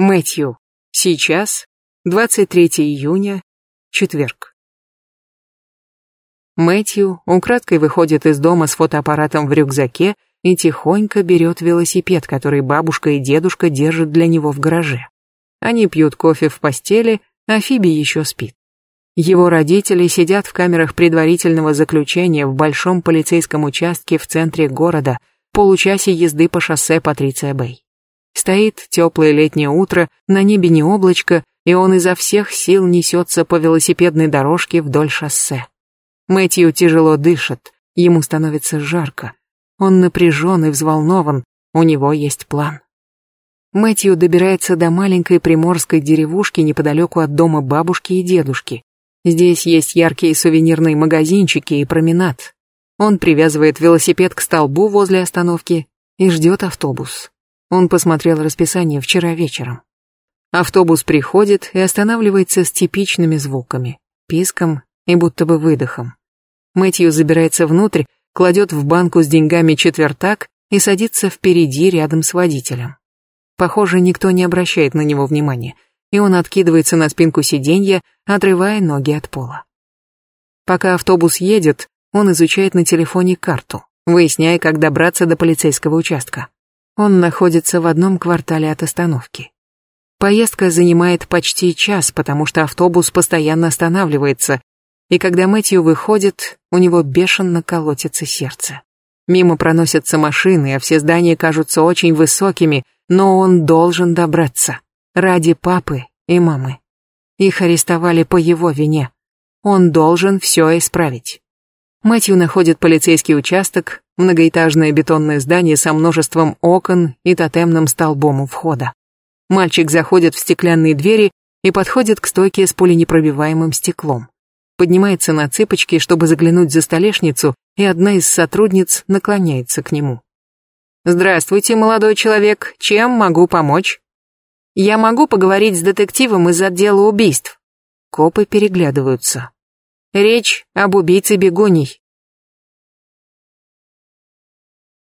Мэтью. Сейчас 23 июня, четверг. Мэтью украдкой выходит из дома с фотоаппаратом в рюкзаке и тихонько берет велосипед, который бабушка и дедушка держат для него в гараже. Они пьют кофе в постели, а Фиби еще спит. Его родители сидят в камерах предварительного заключения в большом полицейском участке в центре города, получасе езды по шоссе Патриция Бэй. Стоит теплое летнее утро, на небе не облачко, и он изо всех сил несется по велосипедной дорожке вдоль шоссе. Мэтью тяжело дышит, ему становится жарко. Он напряжен и взволнован, у него есть план. Мэтью добирается до маленькой приморской деревушки неподалеку от дома бабушки и дедушки. Здесь есть яркие сувенирные магазинчики и променад. Он привязывает велосипед к столбу возле остановки и ждет автобус. Он посмотрел расписание вчера вечером. Автобус приходит и останавливается с типичными звуками, писком и будто бы выдохом. Мэтью забирается внутрь, кладет в банку с деньгами четвертак и садится впереди рядом с водителем. Похоже, никто не обращает на него внимания, и он откидывается на спинку сиденья, отрывая ноги от пола. Пока автобус едет, он изучает на телефоне карту, выясняя, как добраться до полицейского участка. Он находится в одном квартале от остановки. Поездка занимает почти час, потому что автобус постоянно останавливается, и когда Мэтью выходит, у него бешено колотится сердце. Мимо проносятся машины, а все здания кажутся очень высокими, но он должен добраться. Ради папы и мамы. Их арестовали по его вине. Он должен все исправить. Мэтью находит полицейский участок, многоэтажное бетонное здание со множеством окон и тотемным столбом у входа. Мальчик заходит в стеклянные двери и подходит к стойке с пуленепробиваемым стеклом. Поднимается на цыпочки, чтобы заглянуть за столешницу, и одна из сотрудниц наклоняется к нему. «Здравствуйте, молодой человек. Чем могу помочь?» «Я могу поговорить с детективом из отдела убийств». Копы переглядываются. Речь об убийце бегоний.